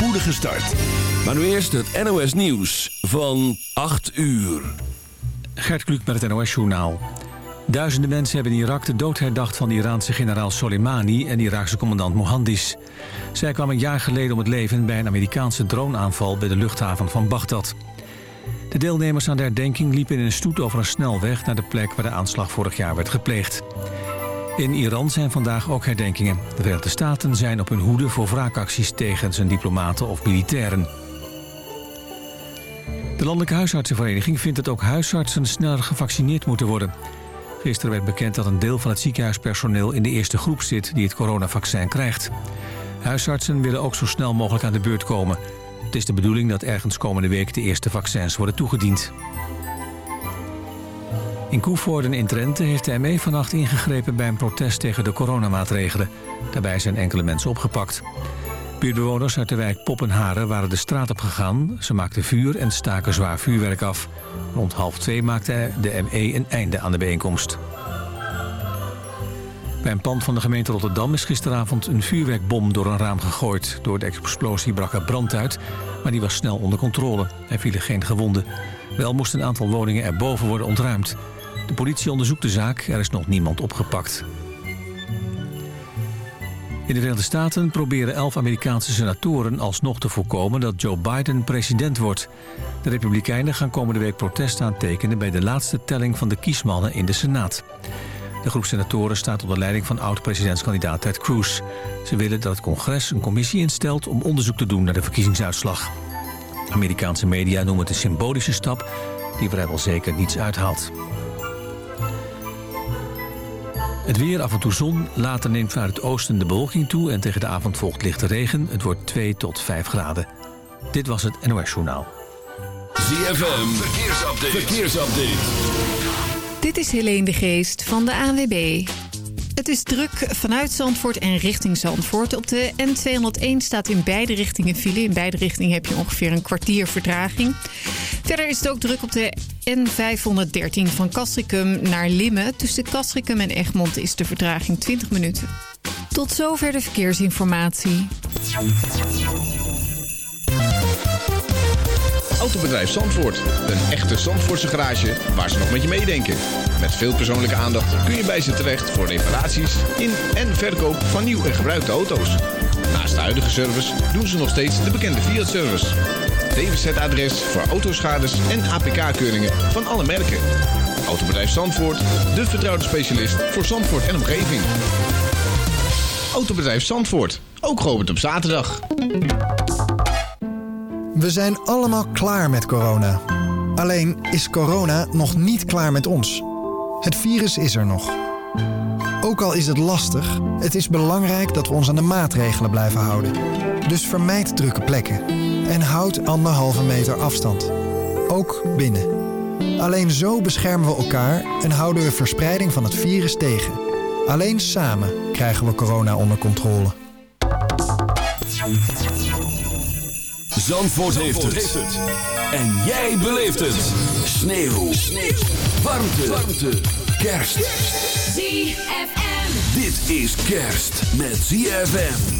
spoedige start. Maar nu eerst het NOS Nieuws van 8 uur. Gert Kluk met het NOS Journaal. Duizenden mensen hebben in Irak de dood herdacht van Iraanse generaal Soleimani en de Iraakse commandant Mohandis. Zij kwamen een jaar geleden om het leven bij een Amerikaanse droneaanval bij de luchthaven van Bagdad. De deelnemers aan de herdenking liepen in een stoet over een snelweg naar de plek waar de aanslag vorig jaar werd gepleegd. In Iran zijn vandaag ook herdenkingen. De Verenigde Staten zijn op hun hoede voor wraakacties tegen zijn diplomaten of militairen. De Landelijke Huisartsenvereniging vindt dat ook huisartsen sneller gevaccineerd moeten worden. Gisteren werd bekend dat een deel van het ziekenhuispersoneel in de eerste groep zit die het coronavaccin krijgt. Huisartsen willen ook zo snel mogelijk aan de beurt komen. Het is de bedoeling dat ergens komende week de eerste vaccins worden toegediend. In Koevoorden in Drenthe heeft de ME vannacht ingegrepen bij een protest tegen de coronamaatregelen. Daarbij zijn enkele mensen opgepakt. Buurtbewoners uit de wijk Poppenharen waren de straat op gegaan. Ze maakten vuur en staken zwaar vuurwerk af. Rond half twee maakte de ME een einde aan de bijeenkomst. Bij een pand van de gemeente Rotterdam is gisteravond een vuurwerkbom door een raam gegooid. Door de explosie brak er brand uit, maar die was snel onder controle. Er vielen geen gewonden. Wel moest een aantal woningen erboven worden ontruimd. De politie onderzoekt de zaak, er is nog niemand opgepakt. In de Verenigde Staten proberen elf Amerikaanse senatoren alsnog te voorkomen dat Joe Biden president wordt. De Republikeinen gaan komende week protest aantekenen bij de laatste telling van de kiesmannen in de Senaat. De groep senatoren staat onder leiding van oud-presidentskandidaat Ted Cruz. Ze willen dat het congres een commissie instelt om onderzoek te doen naar de verkiezingsuitslag. Amerikaanse media noemen het een symbolische stap die vrijwel zeker niets uithaalt. Het weer, af en toe zon. Later neemt vanuit het oosten de bewolking toe... en tegen de avond volgt lichte regen. Het wordt 2 tot 5 graden. Dit was het NOS Journaal. ZFM, verkeersupdate. verkeersupdate. Dit is Helene de Geest van de ANWB. Het is druk vanuit Zandvoort en richting Zandvoort. Op de N201 staat in beide richtingen file. In beide richtingen heb je ongeveer een kwartier vertraging. Verder is het ook druk op de N513 van Castricum naar Limmen. Tussen Castricum en Egmond is de vertraging 20 minuten. Tot zover de verkeersinformatie. Autobedrijf Zandvoort. Een echte Zandvoortse garage waar ze nog met je meedenken. Met veel persoonlijke aandacht kun je bij ze terecht voor reparaties in en verkoop van nieuw en gebruikte auto's. Naast de huidige service doen ze nog steeds de bekende Fiat-service. DWZ-adres voor autoschades en APK-keuringen van alle merken. Autobedrijf Zandvoort, de vertrouwde specialist voor Zandvoort en omgeving. Autobedrijf Zandvoort, ook geopend op zaterdag. We zijn allemaal klaar met corona. Alleen is corona nog niet klaar met ons. Het virus is er nog. Ook al is het lastig, het is belangrijk dat we ons aan de maatregelen blijven houden. Dus vermijd drukke plekken en houd anderhalve meter afstand. Ook binnen. Alleen zo beschermen we elkaar en houden we verspreiding van het virus tegen. Alleen samen krijgen we corona onder controle. Zandvoort, heeft, het. En jij beleeft het. Sneeuw. Sneeuw. Warmte. Warmte. Kerst. ZFM. Dit is kerst met ZFM.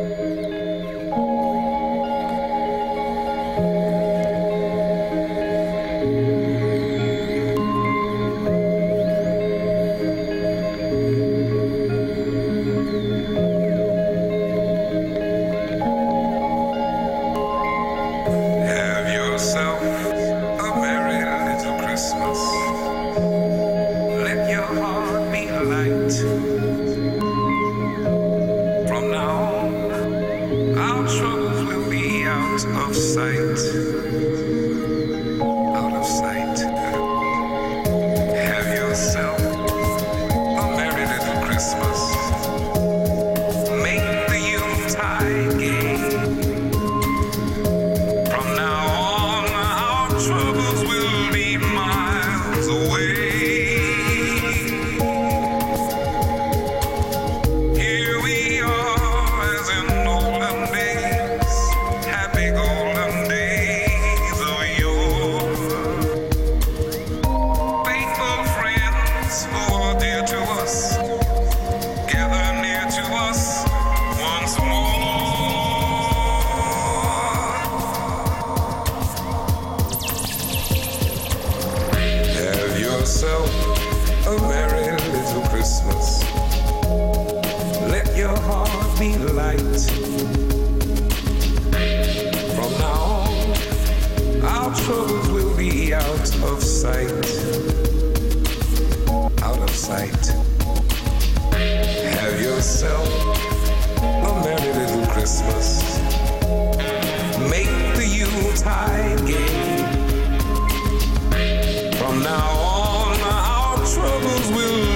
Now on, our troubles will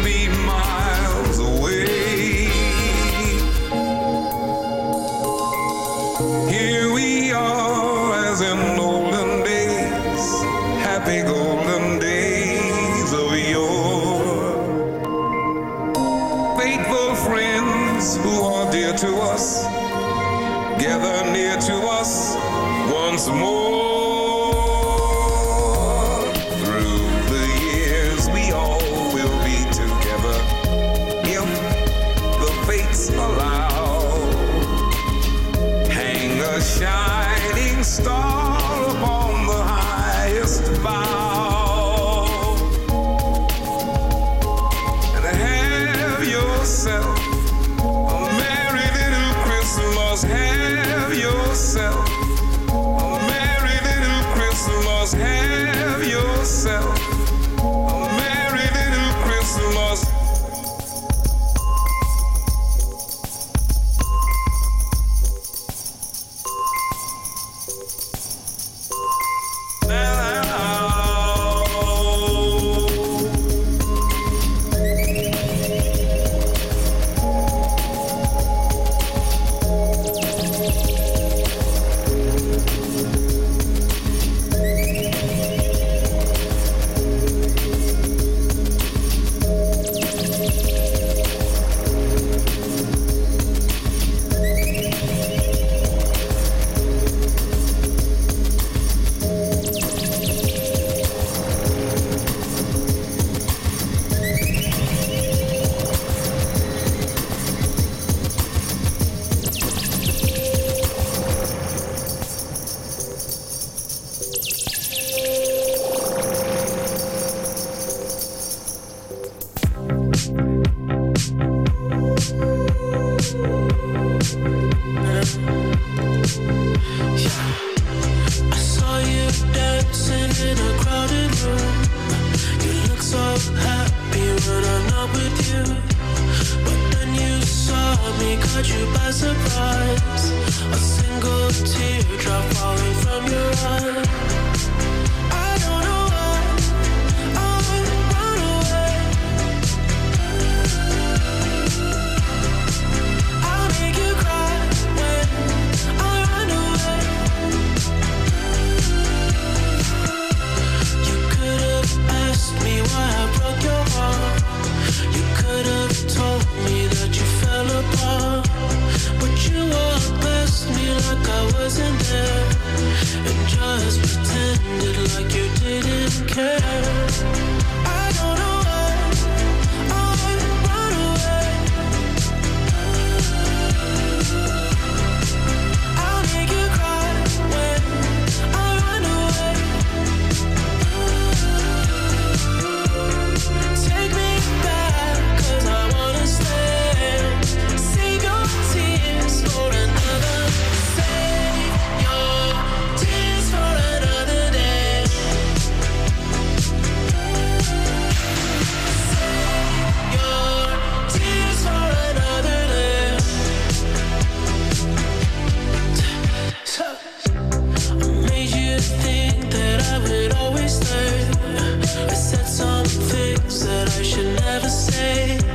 say.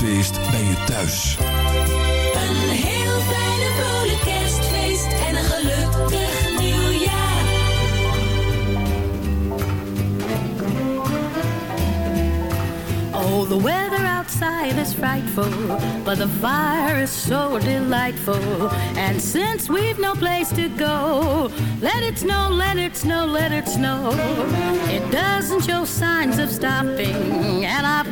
Kerstfeest bij je thuis. Een heel fijne vrolijk kerstfeest en een gelukkig nieuwjaar. Oh, the weather outside is frightful, but the fire is so delightful. And since we've no place to go, let it snow, let it snow, let it snow. It doesn't show signs of stopping, and I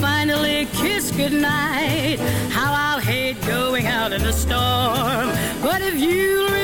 Finally kiss goodnight, how I'll hate going out in a storm. But if you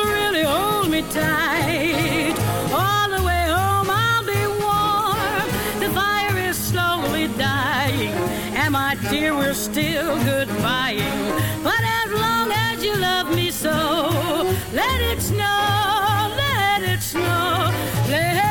tight. All the way home I'll be warm. The fire is slowly dying, and my dear, we're still goodbye. But as long as you love me so, let it snow, let it snow, let it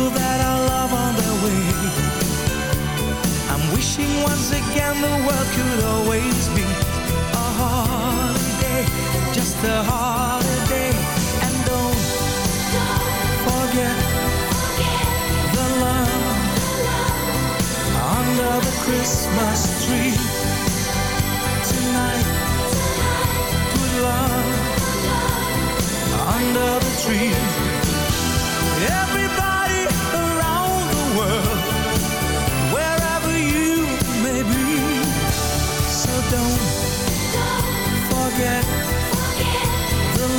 people that I love on their way. I'm wishing once again the world could always be A holiday, just a holiday. And don't, don't forget, forget the, love the love Under the Christmas tree. Tonight, Tonight. put love, love under the tree.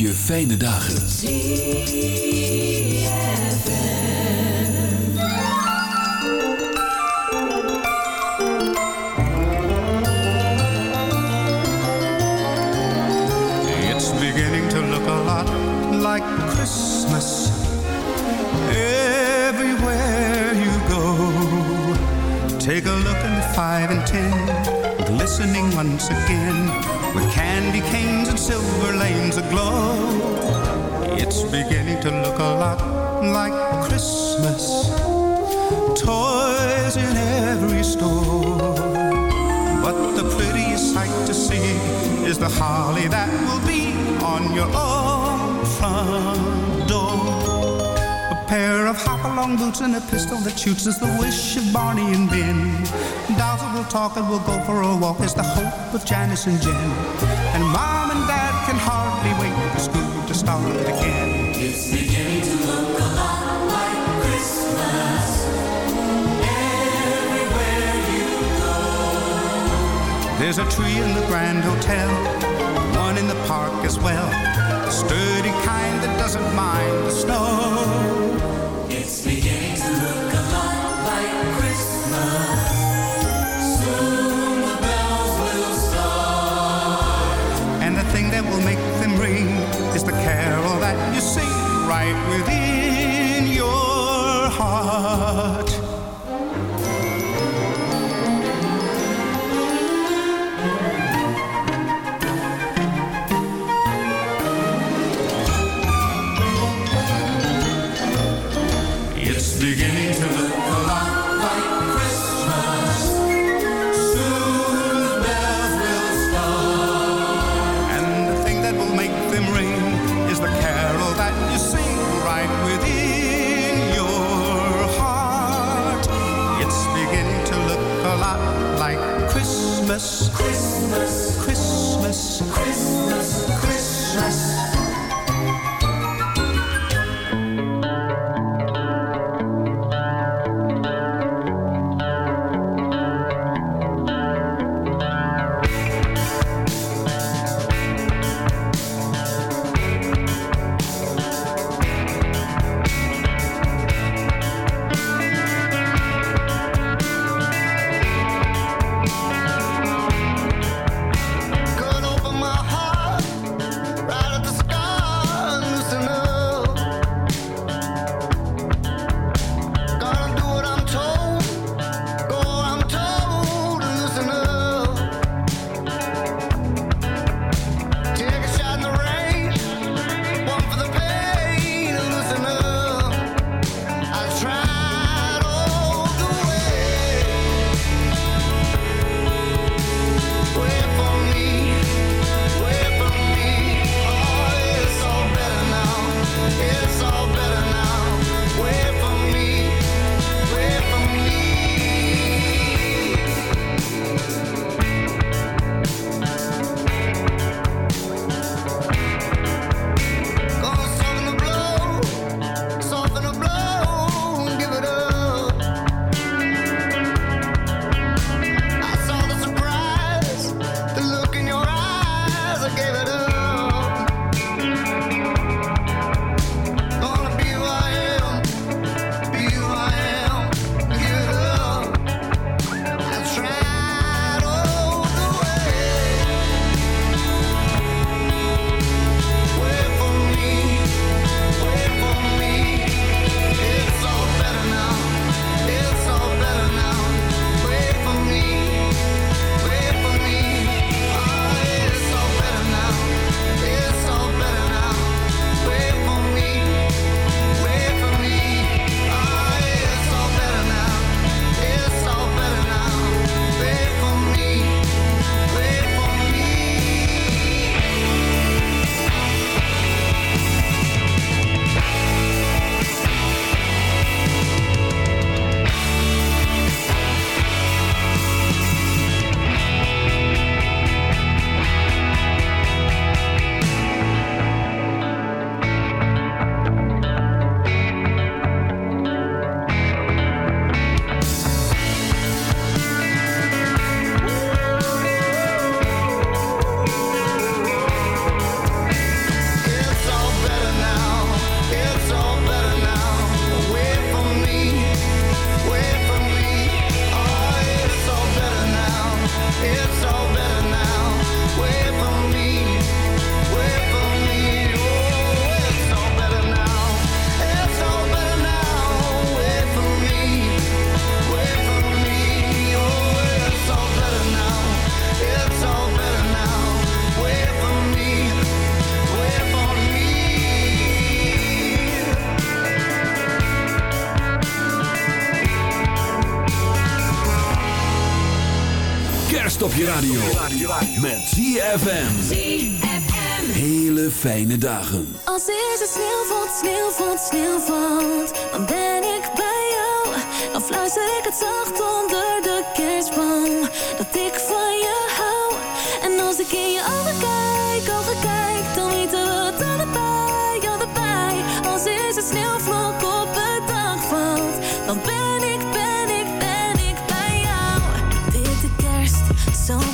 je fijne dagen. Like Christmas. Toys in every store. But the prettiest sight to see is the holly that will be on your own front door. A pair of hop-along boots and a pistol that shoots is the wish of Barney and Ben. That will talk and we'll go for a walk is the hope of Janice and Jen. And Mom There's a tree in the Grand Hotel, one in the park as well. A sturdy kind that doesn't mind the snow. radio. Met ZFM. Hele fijne dagen. Als deze sneeuwvalt, sneeuwvalt, sneeuwvalt. Dan ben ik bij jou. Dan fluister ik het zacht onder de kerstboom. Dat ik van je hou. En als ik in je ogen kijk, ogen kijk. Dan weten we het allebei, allebei. Als deze sneeuwvlok op het dak valt. Dan ben ik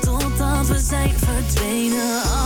Tot Totdat we zijn verdwenen.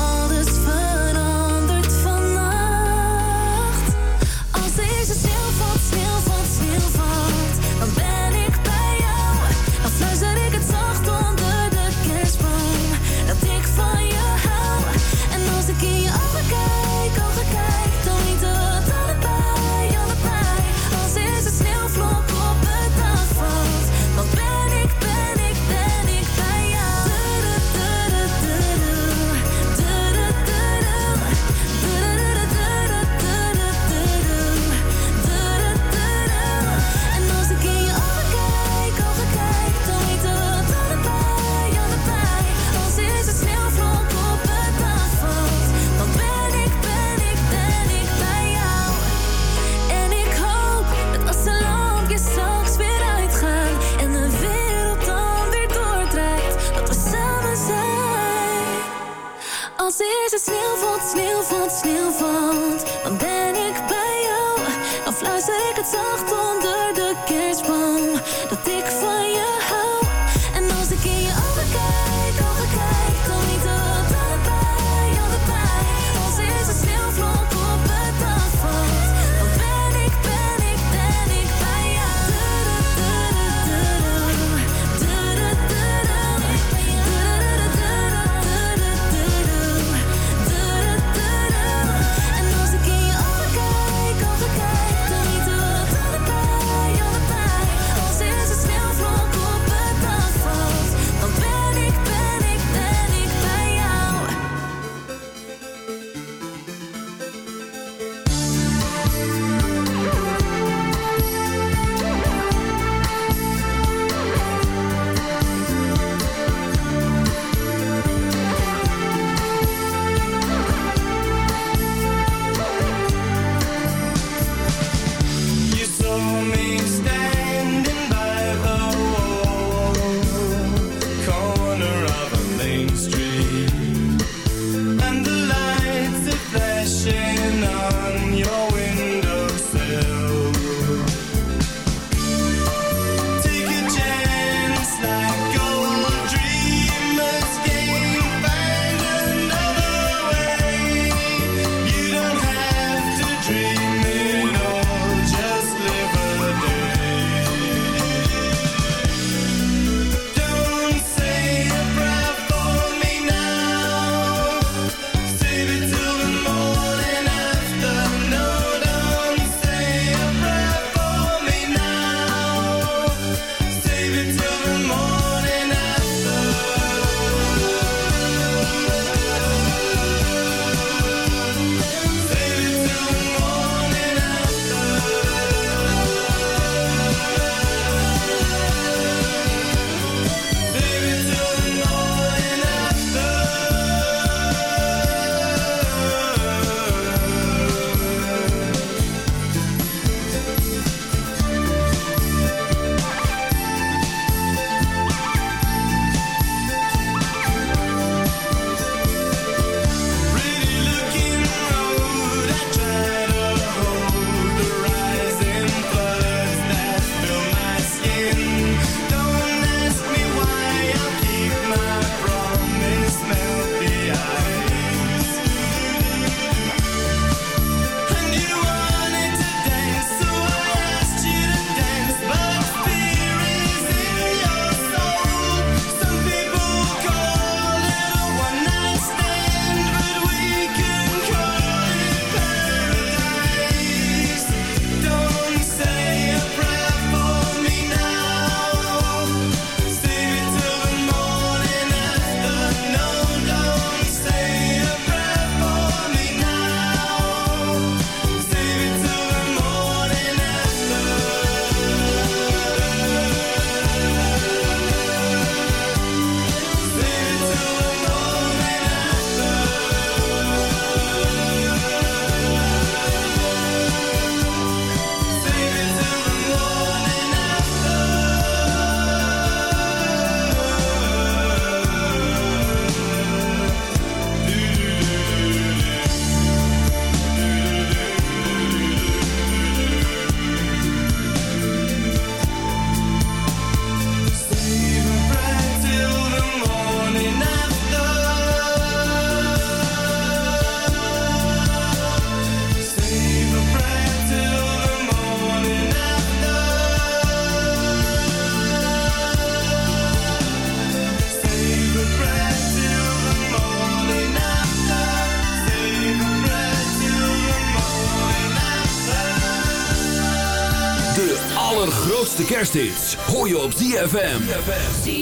Hoor je op. ZFM.